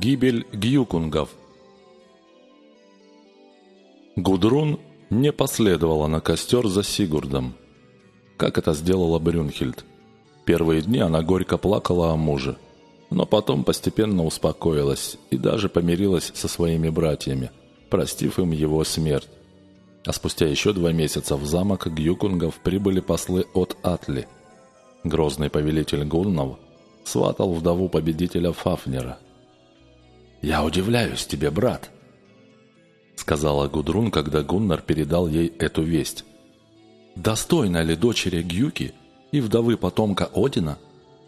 Гибель гюкунгов Гудрун не последовала на костер за Сигурдом, как это сделала Брюнхельд. Первые дни она горько плакала о муже, но потом постепенно успокоилась и даже помирилась со своими братьями, простив им его смерть. А спустя еще два месяца в замок Гюкунгов прибыли послы от Атли. Грозный повелитель Гуннов сватал вдову победителя Фафнера – «Я удивляюсь тебе, брат», — сказала Гудрун, когда Гуннар передал ей эту весть. «Достойна ли дочери Гюки и вдовы потомка Одина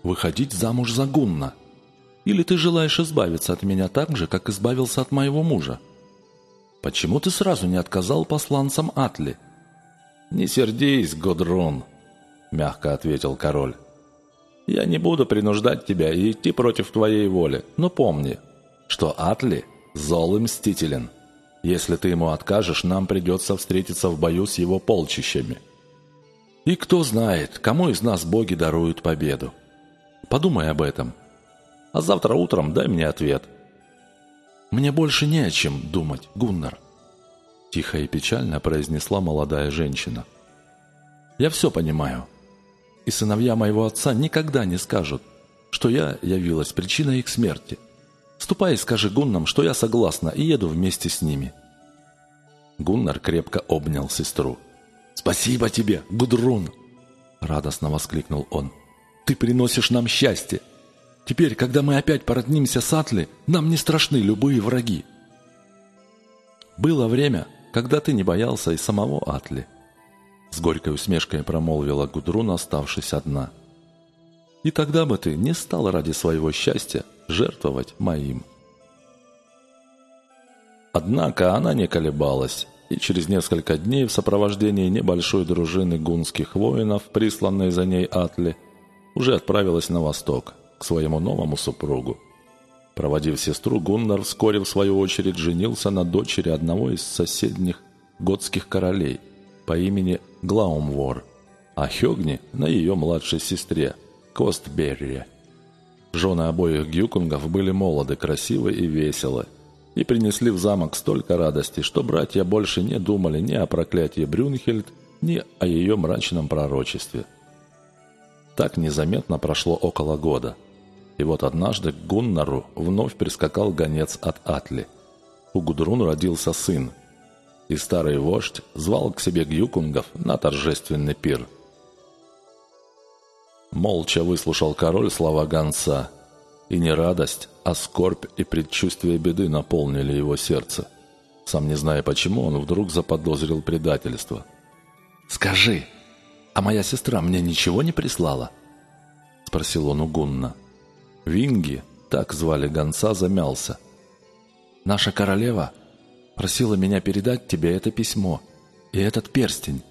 выходить замуж за Гунна? Или ты желаешь избавиться от меня так же, как избавился от моего мужа? Почему ты сразу не отказал посланцам Атли?» «Не сердись, Гудрун», — мягко ответил король. «Я не буду принуждать тебя и идти против твоей воли, но помни, что Атли зол мстителен. Если ты ему откажешь, нам придется встретиться в бою с его полчищами. И кто знает, кому из нас боги даруют победу. Подумай об этом. А завтра утром дай мне ответ. Мне больше не о чем думать, Гуннар. Тихо и печально произнесла молодая женщина. Я все понимаю. И сыновья моего отца никогда не скажут, что я явилась причиной их смерти. Ступай и скажи Гуннам, что я согласна и еду вместе с ними». Гуннар крепко обнял сестру. «Спасибо тебе, Гудрун!» Радостно воскликнул он. «Ты приносишь нам счастье! Теперь, когда мы опять породнимся с Атли, нам не страшны любые враги!» «Было время, когда ты не боялся и самого Атли», с горькой усмешкой промолвила Гудрун, оставшись одна. «И тогда бы ты не стал ради своего счастья жертвовать моим. Однако она не колебалась, и через несколько дней в сопровождении небольшой дружины гунских воинов, присланной за ней Атли, уже отправилась на восток, к своему новому супругу. Проводив сестру, Гуннар вскоре, в свою очередь, женился на дочери одного из соседних готских королей по имени Глаумвор, а Хёгни – на ее младшей сестре Костберре – Жены обоих гюкунгов были молоды, красивы и веселы, и принесли в замок столько радости, что братья больше не думали ни о проклятии Брюнхельд, ни о ее мрачном пророчестве. Так незаметно прошло около года. И вот однажды к Гуннару вновь прискакал гонец от Атли. У Гудрун родился сын, и старый вождь звал к себе гюкунгов на торжественный пир – Молча выслушал король слова гонца, и не радость, а скорбь и предчувствие беды наполнили его сердце. Сам не зная почему, он вдруг заподозрил предательство. «Скажи, а моя сестра мне ничего не прислала?» Спросил он у Гунна. Винги, так звали гонца, замялся. «Наша королева просила меня передать тебе это письмо и этот перстень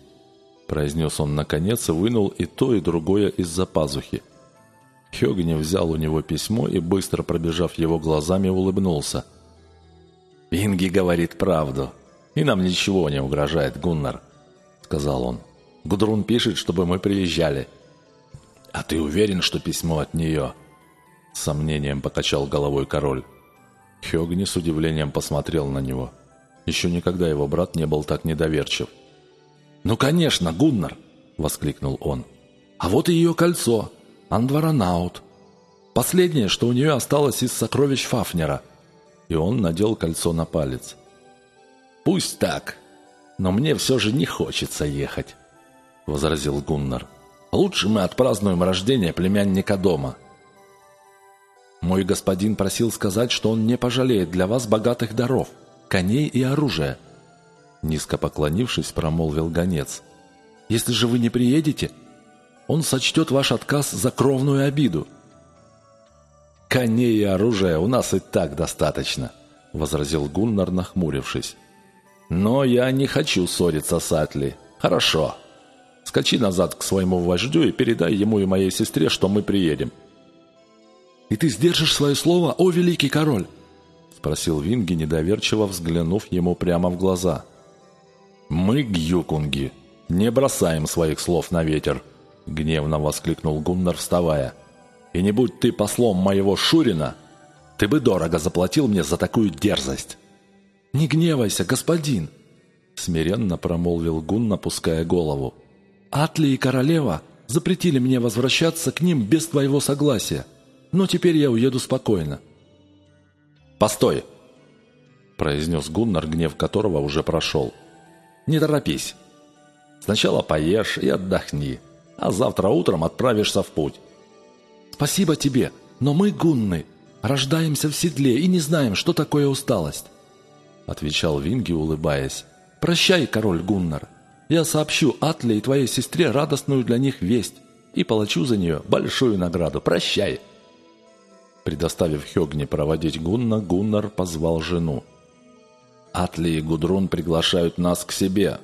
произнес он наконец и вынул и то, и другое из-за пазухи. Хёгни взял у него письмо и, быстро пробежав его глазами, улыбнулся. «Инги говорит правду, и нам ничего не угрожает, Гуннар», — сказал он. «Гудрун пишет, чтобы мы приезжали». «А ты уверен, что письмо от нее?» С сомнением покачал головой король. Хёгни с удивлением посмотрел на него. Еще никогда его брат не был так недоверчив. «Ну, конечно, Гуннар!» — воскликнул он. «А вот и ее кольцо, Андваранаут. Последнее, что у нее осталось из сокровищ Фафнера». И он надел кольцо на палец. «Пусть так, но мне все же не хочется ехать», — возразил Гуннар. «Лучше мы отпразднуем рождение племянника дома». «Мой господин просил сказать, что он не пожалеет для вас богатых даров, коней и оружия», Низко поклонившись, промолвил гонец. «Если же вы не приедете, он сочтет ваш отказ за кровную обиду». «Коней и оружия у нас и так достаточно», — возразил Гуннар, нахмурившись. «Но я не хочу ссориться с Атли. Хорошо. Скачи назад к своему вождю и передай ему и моей сестре, что мы приедем». «И ты сдержишь свое слово, о великий король?» — спросил Винги, недоверчиво взглянув ему прямо в глаза. «Мы, гюкунги, не бросаем своих слов на ветер», — гневно воскликнул Гуннар, вставая. «И не будь ты послом моего Шурина, Ты бы дорого заплатил мне за такую дерзость!» «Не гневайся, господин!» Смиренно промолвил Гун, напуская голову. «Атли и королева запретили мне возвращаться к ним без твоего согласия, но теперь я уеду спокойно». «Постой!» произнес Гуннар, гнев которого уже прошел. «Не торопись. Сначала поешь и отдохни, а завтра утром отправишься в путь». «Спасибо тебе, но мы, гунны, рождаемся в седле и не знаем, что такое усталость», отвечал Винги, улыбаясь. «Прощай, король Гуннар. Я сообщу Атле и твоей сестре радостную для них весть и получу за нее большую награду. Прощай!» Предоставив Хёгне проводить Гунна, Гуннар позвал жену. «Атли и Гудрун приглашают нас к себе».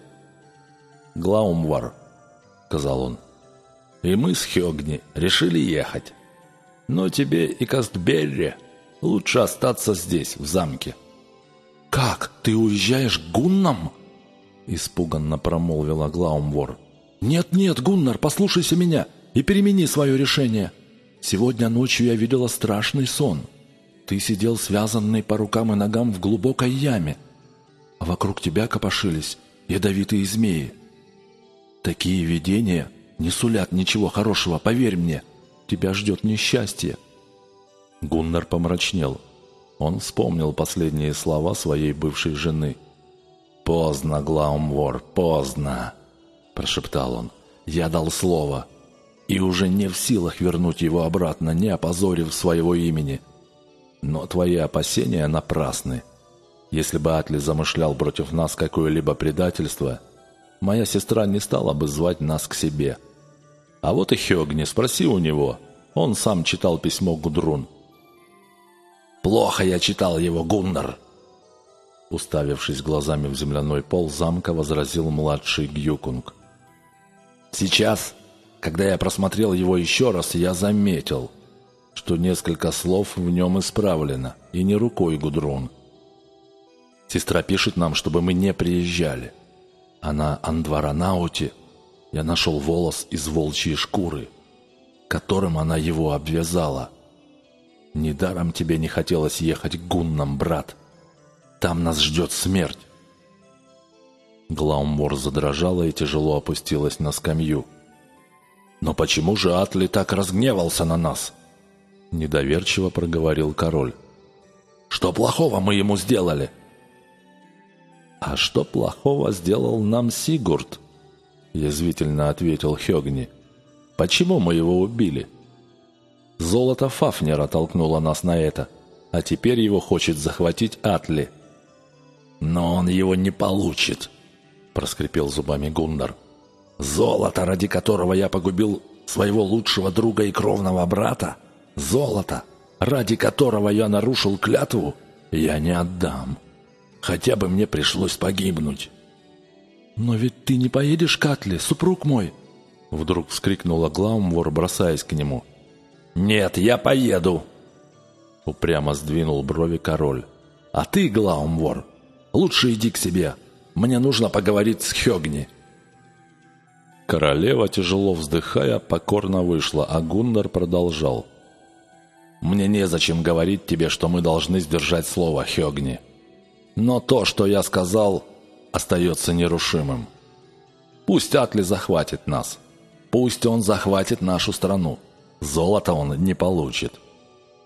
«Глаумвар», — сказал он. «И мы с Хёгни решили ехать. Но тебе и Кастберри лучше остаться здесь, в замке». «Как? Ты уезжаешь к Гуннам?» Испуганно промолвила Глаумвор. «Нет-нет, Гуннар, послушайся меня и перемени свое решение. Сегодня ночью я видела страшный сон. Ты сидел связанный по рукам и ногам в глубокой яме, а вокруг тебя копошились ядовитые змеи. Такие видения не сулят ничего хорошего, поверь мне. Тебя ждет несчастье». Гуннар помрачнел. Он вспомнил последние слова своей бывшей жены. «Поздно, Глаумвор, поздно!» – прошептал он. «Я дал слово, и уже не в силах вернуть его обратно, не опозорив своего имени. Но твои опасения напрасны. Если бы Атли замышлял против нас какое-либо предательство, моя сестра не стала бы звать нас к себе. А вот и Хёгни, спроси у него. Он сам читал письмо Гудрун. «Плохо я читал его, Гуннар!» Уставившись глазами в земляной пол, замка возразил младший Гюкунг. «Сейчас когда я просмотрел его еще раз, я заметил, что несколько слов в нем исправлено, и не рукой Гудрун. Сестра пишет нам, чтобы мы не приезжали. А на Андваранауте я нашел волос из волчьей шкуры, которым она его обвязала. Недаром тебе не хотелось ехать к гуннам, брат. Там нас ждет смерть. Глаумор задрожала и тяжело опустилась на скамью. «Но почему же Атли так разгневался на нас?» Недоверчиво проговорил король. «Что плохого мы ему сделали?» «А что плохого сделал нам Сигурд?» Язвительно ответил Хёгни. «Почему мы его убили?» «Золото Фафнера толкнуло нас на это, а теперь его хочет захватить Атли». «Но он его не получит», — проскрипел зубами Гуннар. Золото, ради которого я погубил своего лучшего друга и кровного брата, золото, ради которого я нарушил клятву, я не отдам. Хотя бы мне пришлось погибнуть. «Но ведь ты не поедешь к Атле, супруг мой!» Вдруг вскрикнула Гламвор, бросаясь к нему. «Нет, я поеду!» Упрямо сдвинул брови король. «А ты, Гламвор, лучше иди к себе. Мне нужно поговорить с Хёгни». Королева, тяжело вздыхая, покорно вышла, а Гуннар продолжал. «Мне незачем говорить тебе, что мы должны сдержать слово, Хёгни. Но то, что я сказал, остается нерушимым. Пусть Атли захватит нас. Пусть он захватит нашу страну. Золото он не получит.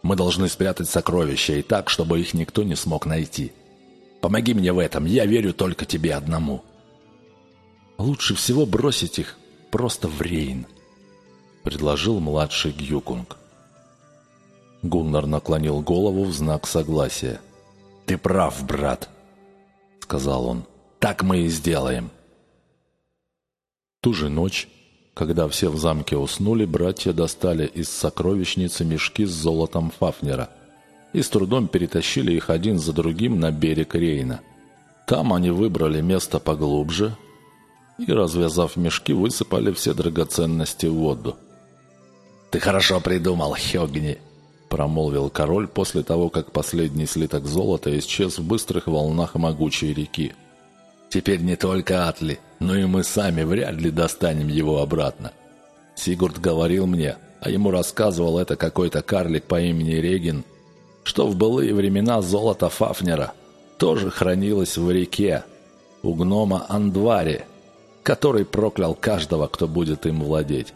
Мы должны спрятать сокровища и так, чтобы их никто не смог найти. Помоги мне в этом, я верю только тебе одному». Лучше всего бросить их просто в Рейн, предложил младший Гюкунг. Гуннар наклонил голову в знак согласия. «Ты прав, брат», — сказал он. «Так мы и сделаем». Ту же ночь, когда все в замке уснули, братья достали из сокровищницы мешки с золотом Фафнера и с трудом перетащили их один за другим на берег Рейна. Там они выбрали место поглубже, и, развязав мешки, высыпали все драгоценности в воду. «Ты хорошо придумал, Хёгни!» – промолвил король после того, как последний слиток золота исчез в быстрых волнах могучей реки. «Теперь не только Атли, но и мы сами вряд ли достанем его обратно. Сигурд говорил мне, а ему рассказывал это какой-то карлик по имени Регин, что в былые времена золото Фафнера тоже хранилось в реке у гнома Андвари, который проклял каждого, кто будет им владеть.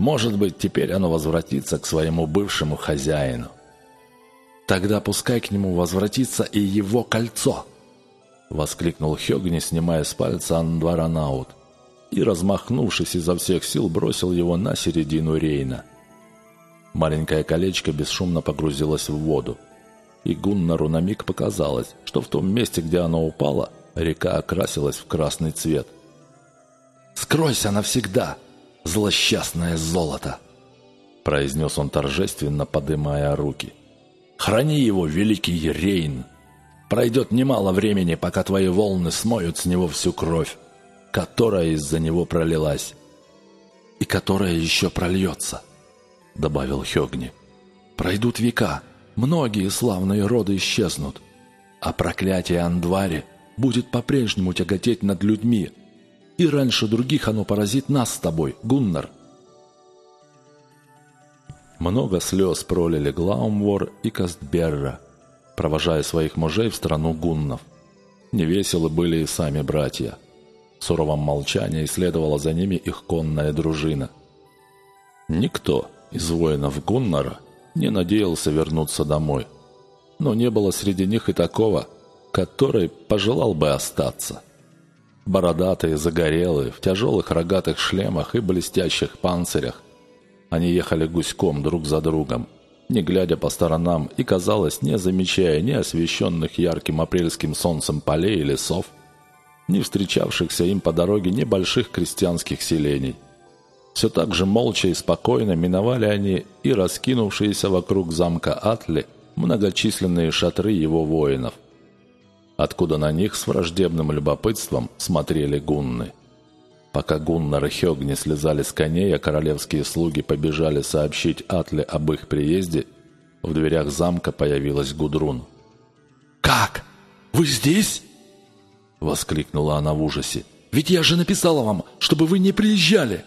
Может быть, теперь оно возвратится к своему бывшему хозяину. Тогда пускай к нему возвратится и его кольцо!» Воскликнул Хёгни, снимая с пальца Андвара Наут и, размахнувшись изо всех сил, бросил его на середину Рейна. Маленькое колечко бесшумно погрузилось в воду, и Гуннару на миг показалось, что в том месте, где оно упало, река окрасилась в красный цвет. «Скройся навсегда, злосчастное золото!» произнес он торжественно, подымая руки. «Храни его, великий Рейн! Пройдет немало времени, пока твои волны смоют с него всю кровь, которая из-за него пролилась, и которая еще прольется», — добавил Хёгни. «Пройдут века, многие славные роды исчезнут, а проклятие Андвари будет по-прежнему тяготеть над людьми, и раньше других оно поразит нас с тобой, Гуннар». Много слез пролили Глаумвор и Кастберра, провожая своих мужей в страну гуннов. Невеселы были и сами братья. В суровом молчании следовала за ними их конная дружина. Никто из воинов Гуннара не надеялся вернуться домой. Но не было среди них и такого, который пожелал бы остаться. Бородатые, загорелые, в тяжелых рогатых шлемах и блестящих панцирях, они ехали гуськом друг за другом, не глядя по сторонам и, казалось, не замечая ни освещенных ярким апрельским солнцем полей и лесов, ни встречавшихся им по дороге небольших крестьянских селений. Все так же молча и спокойно миновали они и раскинувшиеся вокруг замка Атли многочисленные шатры его воинов, откуда на них с враждебным любопытством смотрели гунны. Пока Гуннар и Хёгни слезали с коней, а королевские слуги побежали сообщить Атле об их приезде, в дверях замка появилась Гудрун. «Как? Вы здесь?» — воскликнула она в ужасе. «Ведь я же написала вам, чтобы вы не приезжали!»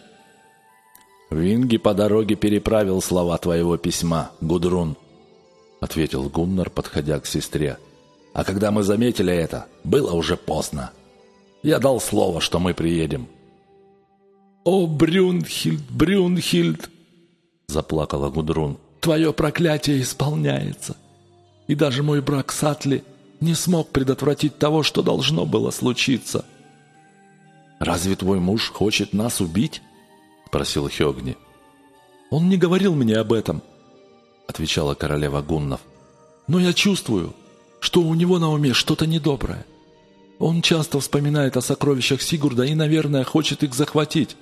«Винги по дороге переправил слова твоего письма, Гудрун», — ответил Гуннар, подходя к сестре. «А когда мы заметили это, было уже поздно. Я дал слово, что мы приедем». «О, Брюнхильд, Брюнхильд!» — заплакала Гудрун. «Твое проклятие исполняется. И даже мой брак с Атли не смог предотвратить того, что должно было случиться». «Разве твой муж хочет нас убить?» — спросил Хёгни. «Он не говорил мне об этом», — отвечала королева Гуннов. «Но я чувствую, что у него на уме что-то недоброе. Он часто вспоминает о сокровищах Сигурда и, наверное, хочет их захватить.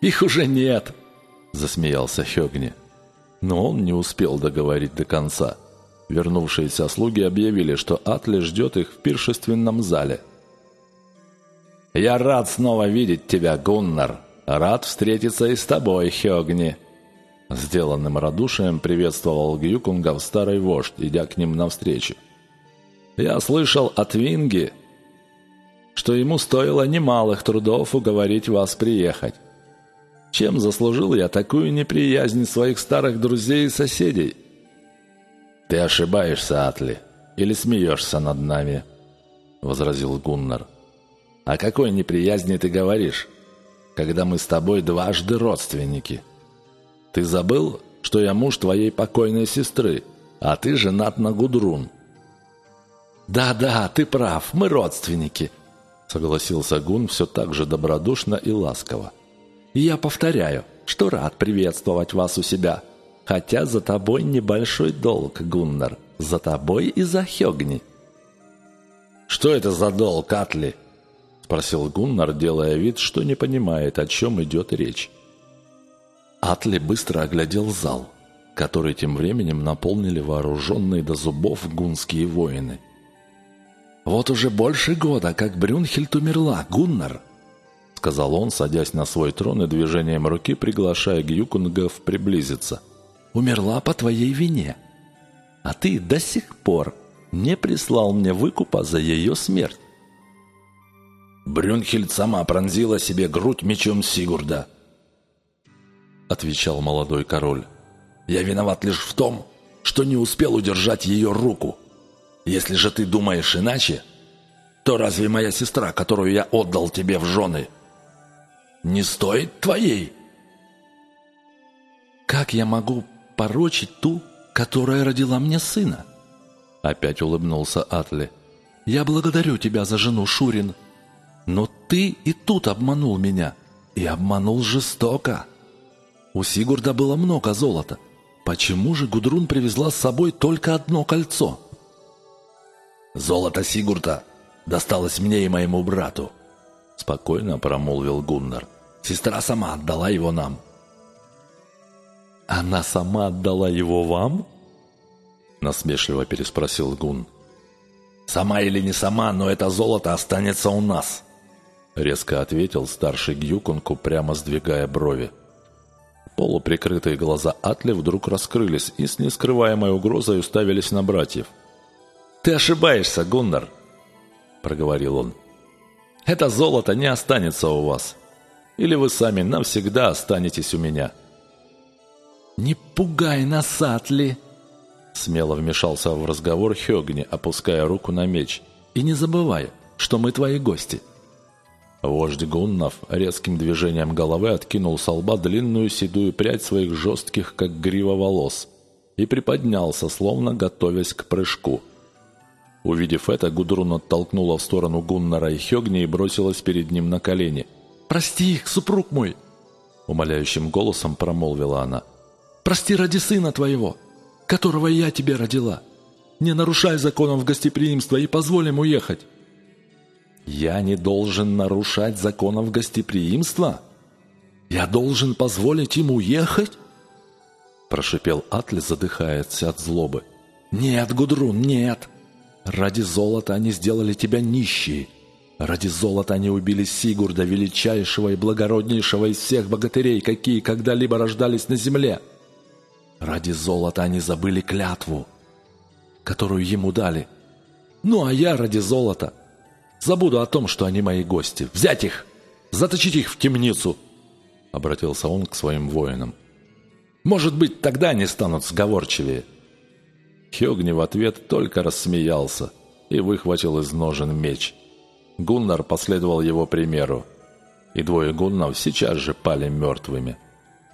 «Их уже нет!» – засмеялся Хёгни. Но он не успел договорить до конца. Вернувшиеся слуги объявили, что Атли ждет их в пиршественном зале. «Я рад снова видеть тебя, Гуннар! Рад встретиться и с тобой, Хёгни!» Сделанным радушием приветствовал Гюкунгов старый вождь, идя к ним навстречу. «Я слышал от Винги, что ему стоило немалых трудов уговорить вас приехать. Чем заслужил я такую неприязнь своих старых друзей и соседей? Ты ошибаешься, Атли, или смеешься над нами, возразил Гуннар. О какой неприязни ты говоришь, когда мы с тобой дважды родственники? Ты забыл, что я муж твоей покойной сестры, а ты женат на Гудрун? «Да-да, ты прав, мы родственники», — согласился Гун все так же добродушно и ласково. И я повторяю, что рад приветствовать вас у себя. Хотя за тобой небольшой долг, Гуннар. За тобой и за Хёгни. «Что это за долг, Атли?» Спросил Гуннар, делая вид, что не понимает, о чем идет речь. Атли быстро оглядел зал, который тем временем наполнили вооруженные до зубов гунские воины. «Вот уже больше года, как Брюнхельд умерла, Гуннар!» сказал он, садясь на свой трон и движением руки приглашая Гюкунгов приблизиться. «Умерла по твоей вине. А ты до сих пор не прислал мне выкупа за ее смерть». «Брюнхельд сама пронзила себе грудь мечом Сигурда», — отвечал молодой король. «Я виноват лишь в том, что не успел удержать ее руку. Если же ты думаешь иначе, то разве моя сестра, которую я отдал тебе в жены, не стоит твоей?» «Как я могу порочить ту, которая родила мне сына?» Опять улыбнулся Атли. «Я благодарю тебя за жену, Шурин, но ты и тут обманул меня, и обманул жестоко. У Сигурда было много золота. Почему же Гудрун привезла с собой только одно кольцо?» «Золото Сигурда досталось мне и моему брату», — спокойно промолвил Гуннар. «Сестра сама отдала его нам». «Она сама отдала его вам?» Насмешливо переспросил Гун. «Сама или не сама, но это золото останется у нас», резко ответил старший Гюкунку, прямо сдвигая брови. Полуприкрытые глаза Атли вдруг раскрылись и с нескрываемой угрозой уставились на братьев. «Ты ошибаешься, Гуннар!» – проговорил он. «Это золото не останется у вас. Или вы сами навсегда останетесь у меня». «Не пугай нас, Атли!» Смело вмешался в разговор Хёгни, опуская руку на меч. «И не забывай, что мы твои гости». Вождь Гуннов резким движением головы откинул с лба длинную седую прядь своих жестких, как грива волос, и приподнялся, словно готовясь к прыжку. Увидев это, Гудрун оттолкнула в сторону Гуннара и Хёгни и бросилась перед ним на колени. «Прости их, супруг мой!» Умоляющим голосом промолвила она. Прости ради сына твоего, которого я тебе родила. Не нарушай законов гостеприимства и позволь им уехать». «Я не должен нарушать законов гостеприимства? Я должен позволить им уехать?» Прошипел Атли, задыхаясь от злобы. «Нет, Гудрун, нет! Ради золота они сделали тебя нищей. Ради золота они убили Сигурда, величайшего и благороднейшего из всех богатырей, какие когда-либо рождались на земле. Ради золота они забыли клятву, которую ему дали. Ну, а я ради золота забуду о том, что они мои гости. Взять их! Заточить их в темницу!» Обратился он к своим воинам. «Может быть, тогда они станут сговорчивее». Хёгни в ответ только рассмеялся и выхватил из ножен меч. Гуннар последовал его примеру, и двое гуннов сейчас же пали мертвыми.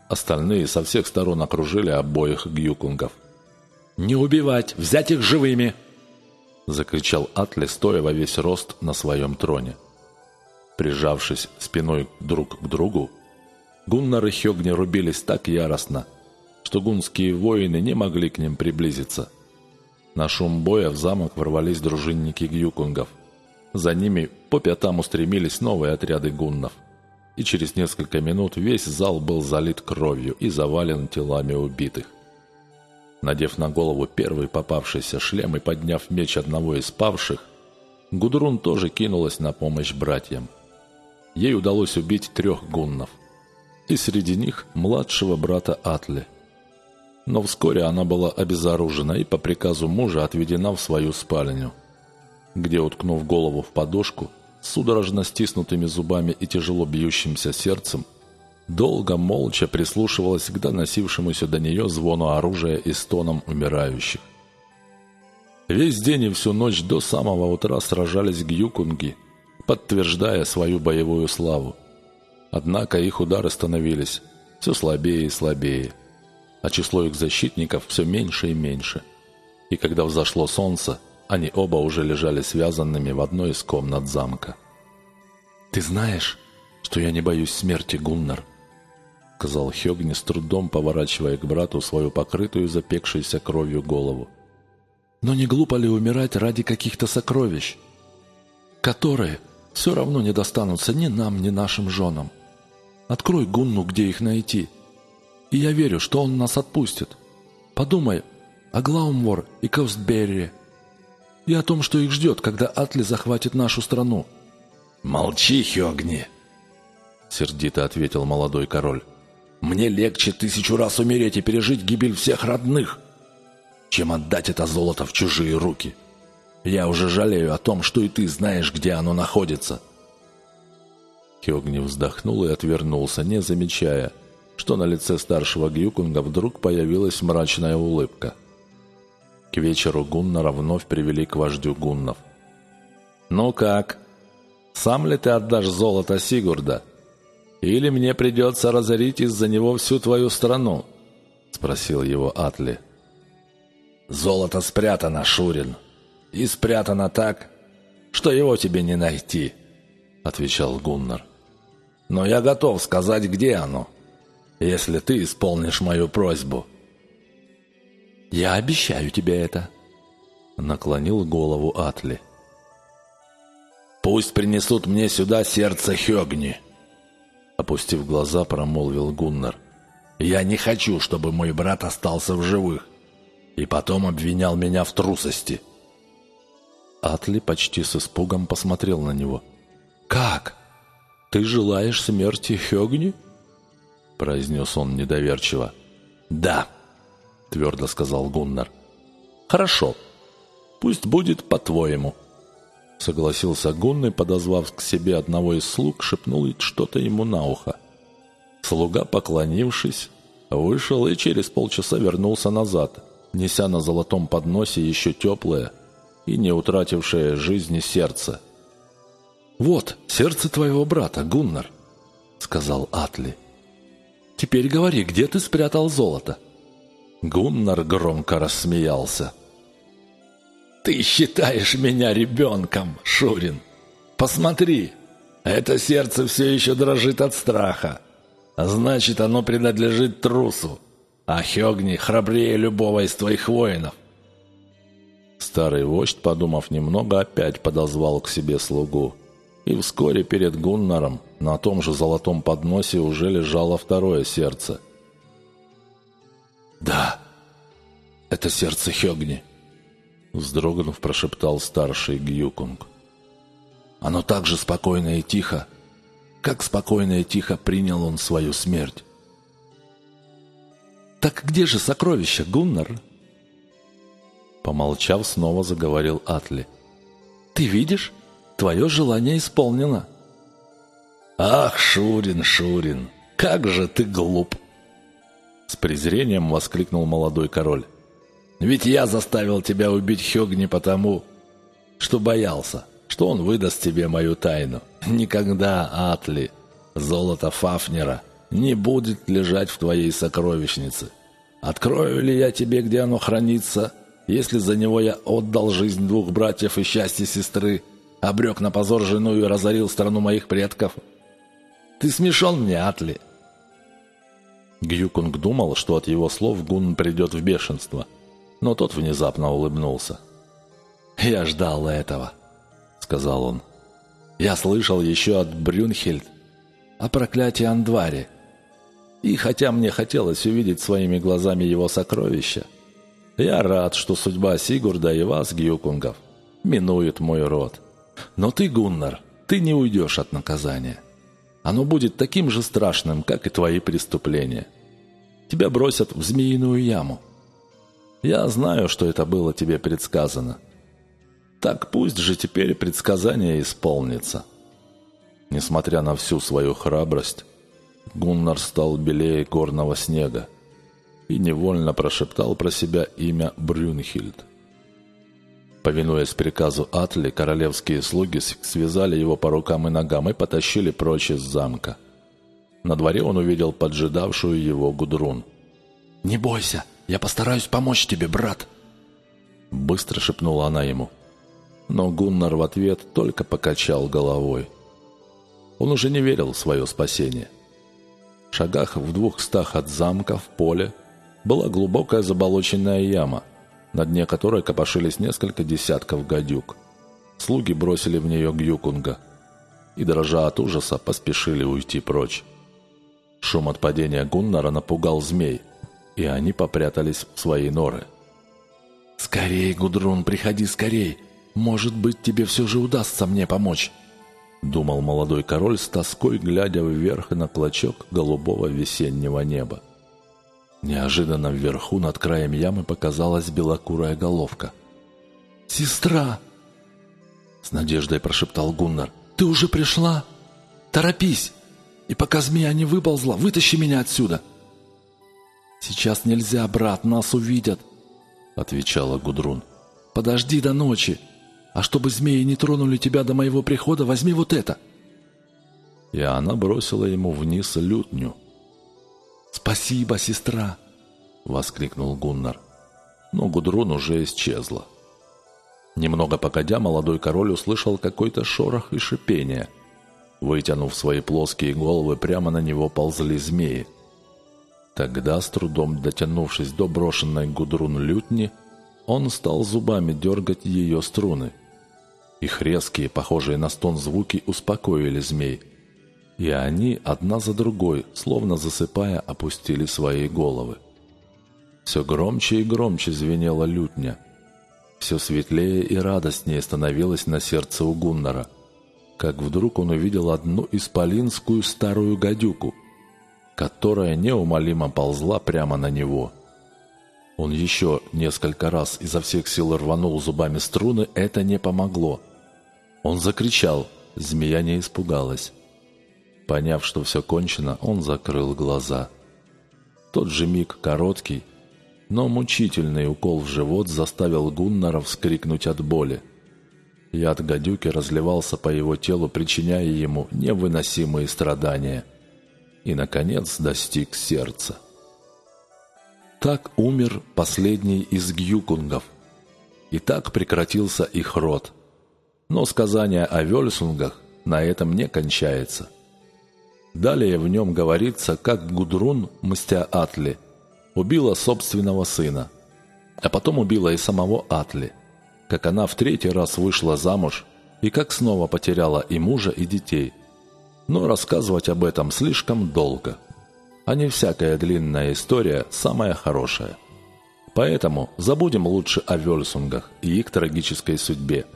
Остальные со всех сторон окружили обоих гюкунгов. «Не убивать! Взять их живыми!» Закричал Атли, стоя во весь рост на своем троне. Прижавшись спиной друг к другу, Гуннар и Хёгни рубились так яростно, что гунские воины не могли к ним приблизиться. На шум боя в замок ворвались дружинники гюкунгов. За ними по пятам устремились новые отряды гуннов – и через несколько минут весь зал был залит кровью и завален телами убитых. Надев на голову первый попавшийся шлем и подняв меч одного из павших, Гудрун тоже кинулась на помощь братьям. Ей удалось убить трех гуннов, и среди них младшего брата Атли. Но вскоре она была обезоружена и по приказу мужа отведена в свою спальню, где, уткнув голову в подушку, судорожно стиснутыми зубами и тяжело бьющимся сердцем, долго молча прислушивалась к доносившемуся до нее звону оружия и стонам умирающих. Весь день и всю ночь до самого утра сражались гюкунги, подтверждая свою боевую славу. Однако их удары становились все слабее и слабее, а число их защитников все меньше и меньше. И когда взошло солнце, они оба уже лежали связанными в одной из комнат замка. «Ты знаешь, что я не боюсь смерти, Гуннар?» сказал Хёгни с трудом, поворачивая к брату свою покрытую запекшейся кровью голову. «Но не глупо ли умирать ради каких-то сокровищ, которые все равно не достанутся ни нам, ни нашим женам? Открой Гунну, где их найти, и я верю, что он нас отпустит. Подумай о Глаумвор и Костберри, и о том, что их ждет, когда Атли захватит нашу страну». «Молчи, Хёгни!» — сердито ответил молодой король. «Мне легче тысячу раз умереть и пережить гибель всех родных, чем отдать это золото в чужие руки. Я уже жалею о том, что и ты знаешь, где оно находится». Хёгни вздохнул и отвернулся, не замечая, что на лице старшего Гюкунга вдруг появилась мрачная улыбка. К вечеру Гуннара вновь привели к вождю гуннов. «Ну как? Сам ли ты отдашь золото Сигурда? Или мне придется разорить из-за него всю твою страну?» — спросил его Атли. «Золото спрятано, Шурин, и спрятано так, что его тебе не найти», — отвечал Гуннар. «Но я готов сказать, где оно, если ты исполнишь мою просьбу». «Я обещаю тебе это», — наклонил голову Атли. «Пусть принесут мне сюда сердце Хёгни», — опустив глаза, промолвил Гуннар. «Я не хочу, чтобы мой брат остался в живых и потом обвинял меня в трусости». Атли почти с испугом посмотрел на него. «Как? Ты желаешь смерти Хёгни?» Произнес он недоверчиво. «Да», — твердо сказал Гуннар. «Хорошо. Пусть будет по-твоему». Согласился Гунны, подозвав к себе одного из слуг, шепнул что-то ему на ухо. Слуга, поклонившись, вышел и через полчаса вернулся назад, неся на золотом подносе еще теплое и не утратившее жизни сердце. «Вот, сердце твоего брата, Гуннар», — сказал Атли. «Теперь говори, где ты спрятал золото?» Гуннар громко рассмеялся. «Ты считаешь меня ребенком, Шурин? Посмотри, это сердце все еще дрожит от страха. Значит, оно принадлежит трусу, а Хёгни храбрее любого из твоих воинов». Старый вождь, подумав немного, опять подозвал к себе слугу. И вскоре перед Гуннаром на том же золотом подносе уже лежало второе сердце – «Да, это сердце Хёгни», — вздрогнув, прошептал старший Гюкунг. «Оно так же спокойно и тихо, как спокойно и тихо принял он свою смерть». «Так где же сокровище, Гуннар?» Помолчав, снова заговорил Атли. «Ты видишь? Твое желание исполнено». «Ах, Шурин, Шурин, как же ты глуп!» С презрением воскликнул молодой король. «Ведь я заставил тебя убить Хёгни потому, что боялся, что он выдаст тебе мою тайну. Никогда, Атли, золото Фафнера не будет лежать в твоей сокровищнице. Открою ли я тебе, где оно хранится, если за него я отдал жизнь двух братьев и счастье сестры, обрек на позор жену и разорил страну моих предков? Ты смешон мне, Атли!» Гюкунг думал, что от его слов Гун придет в бешенство, но тот внезапно улыбнулся. «Я ждал этого», — сказал он. «Я слышал еще от Брюнхельд о проклятии Андваре, и хотя мне хотелось увидеть своими глазами его сокровища, я рад, что судьба Сигурда и вас, Гюкунгов, минует мой род. Но ты, Гуннар, ты не уйдешь от наказания». Оно будет таким же страшным, как и твои преступления. Тебя бросят в змеиную яму. Я знаю, что это было тебе предсказано. Так пусть же теперь предсказание исполнится. Несмотря на всю свою храбрость, Гуннар стал белее горного снега и невольно прошептал про себя имя Брюнхильд. Повинуясь приказу Атли, королевские слуги связали его по рукам и ногам и потащили прочь из замка. На дворе он увидел поджидавшую его Гудрун. «Не бойся, я постараюсь помочь тебе, брат!» Быстро шепнула она ему. Но Гуннар в ответ только покачал головой. Он уже не верил в свое спасение. В шагах в двухстах от замка в поле была глубокая заболоченная яма, на дне которой копошились несколько десятков гадюк. Слуги бросили в нее Гюкунга и, дрожа от ужаса, поспешили уйти прочь. Шум от падения Гуннара напугал змей, и они попрятались в свои норы. «Скорей, Гудрун, приходи скорей! Может быть, тебе все же удастся мне помочь!» Думал молодой король с тоской, глядя вверх и на клочок голубого весеннего неба. Неожиданно вверху над краем ямы показалась белокурая головка. «Сестра!» С надеждой прошептал Гуннар. «Ты уже пришла? Торопись! И пока змея не выползла, вытащи меня отсюда!» «Сейчас нельзя, брат, нас увидят!» — отвечала Гудрун. «Подожди до ночи, а чтобы змеи не тронули тебя до моего прихода, возьми вот это!» И она бросила ему вниз лютню. «Спасибо, сестра!» — воскликнул Гуннар. Но Гудрун уже исчезла. Немного погодя, молодой король услышал какой-то шорох и шипение. Вытянув свои плоские головы, прямо на него ползли змеи. Тогда, с трудом дотянувшись до брошенной Гудрун лютни, он стал зубами дергать ее струны. Их резкие, похожие на стон звуки, успокоили змей. И они, одна за другой, словно засыпая, опустили свои головы. Все громче и громче звенела лютня. Все светлее и радостнее становилось на сердце у Гуннара. Как вдруг он увидел одну исполинскую старую гадюку, которая неумолимо ползла прямо на него. Он еще несколько раз изо всех сил рванул зубами струны, это не помогло. Он закричал, змея не испугалась. Поняв, что все кончено, он закрыл глаза. Тот же миг короткий, но мучительный укол в живот заставил Гуннара вскрикнуть от боли. Яд гадюки разливался по его телу, причиняя ему невыносимые страдания – и, наконец, достиг сердца. Так умер последний из гюкунгов, и так прекратился их род. Но сказание о Вельсунгах на этом не кончается. Далее в нем говорится, как Гудрун, мстя Атли, убила собственного сына, а потом убила и самого Атли, как она в третий раз вышла замуж и как снова потеряла и мужа, и детей – но рассказывать об этом слишком долго. А не всякая длинная история самая хорошая. Поэтому забудем лучше о Вельсунгах и их трагической судьбе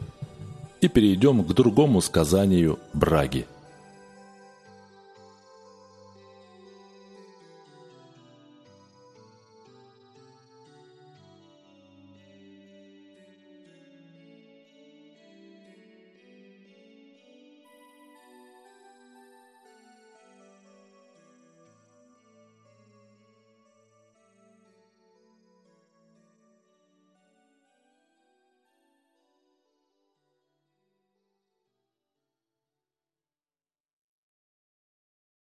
и перейдем к другому сказанию Браги –